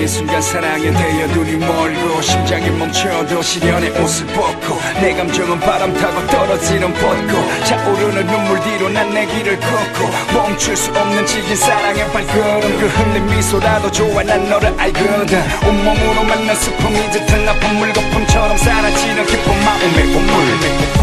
이 순간 사랑에 대여 눈이 멀고 심장이 멈춰도 시련의 옷을 벗고 내 감정은 바람 타고 떨어지는 벚꽃 차오르는 눈물 뒤로 난 내 길을 걷고 멈출 수 없는 지긴 사랑의 발걸음 그 흘린 미소라도 좋아 난 너를 알거든 온몸으로 만난 슬픔이 짙은 아픈 물거품처럼 사라지는 기쁜 마음의 보물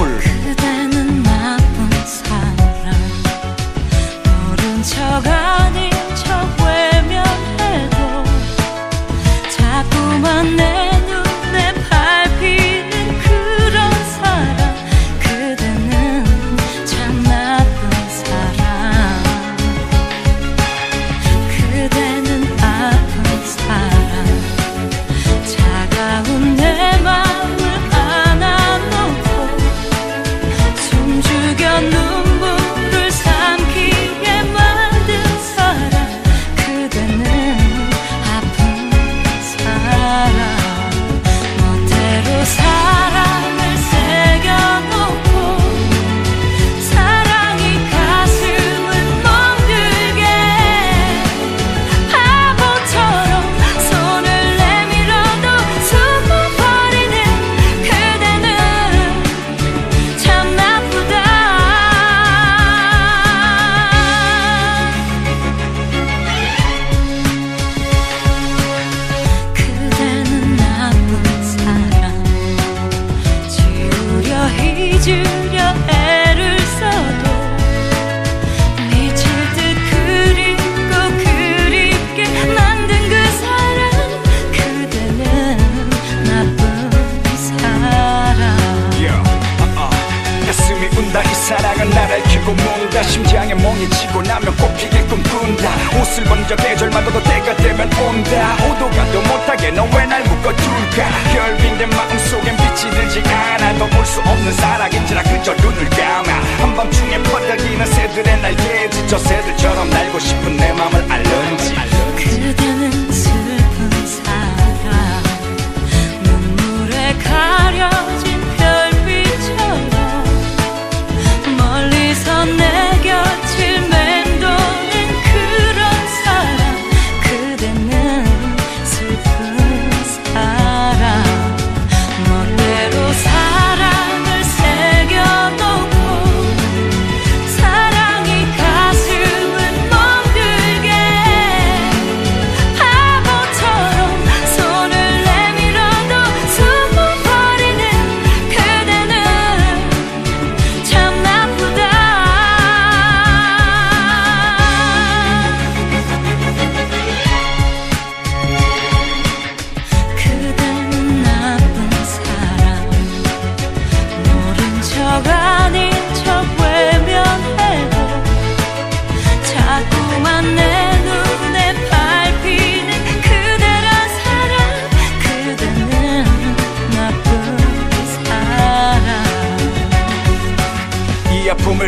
심장에 멍이 치고 나면 꽃피게 꿈꾼다. 옷을 번져 계절마다도 때가 되면 온다. 오도 가도 못하게 너왜날 묶어둘까? 결빙된 마음속엔 빛이 들지 않아도 볼수 없는 사랑인지라 그저 눈을 감아. 한밤중에 퍼덕이는 새들의 날개에 지쳐 새들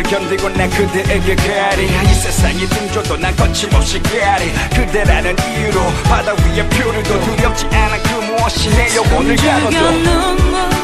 이 아픔을 견디고 난 그대에게 가리. 이 세상이 등줘도 난 거침없이 가리. 그대라는 이유로 바다 위에 표류도 두렵지 않아 그 무엇이 내 영혼을 가둬도